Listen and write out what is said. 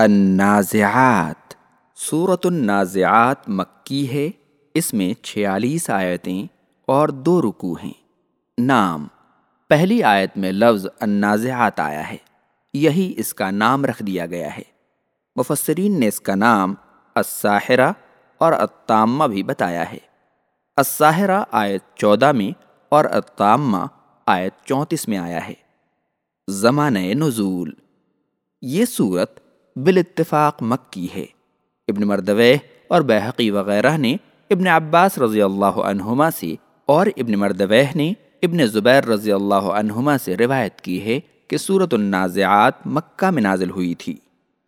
النازعات۔ صورت النازعات مکی ہے۔ اس میں چھیالیس آیتیں اور دو رکو ہیں۔ نام۔ پہلی آیت میں لفظ النازعات آیا ہے۔ یہی اس کا نام رکھ دیا گیا ہے۔ مفسرین نے اس کا نام الساحرہ اور التامہ بھی بتایا ہے۔ الساحرہ آیت چودہ میں اور التامہ آیت چونتیس میں آیا ہے۔ زمانۂ نزول۔ یہ صورت بالاتفاق مکی ہے۔ ابن مردوہ اور بحقی وغیرہ نے ابن عباس رضی اللہ عنہما سے اور ابن مردویہ نے ابن زبیر رضی اللہ عنہما سے روایت کی ہے کہ صورت النازعات مکہ میں نازل ہوئی تھی۔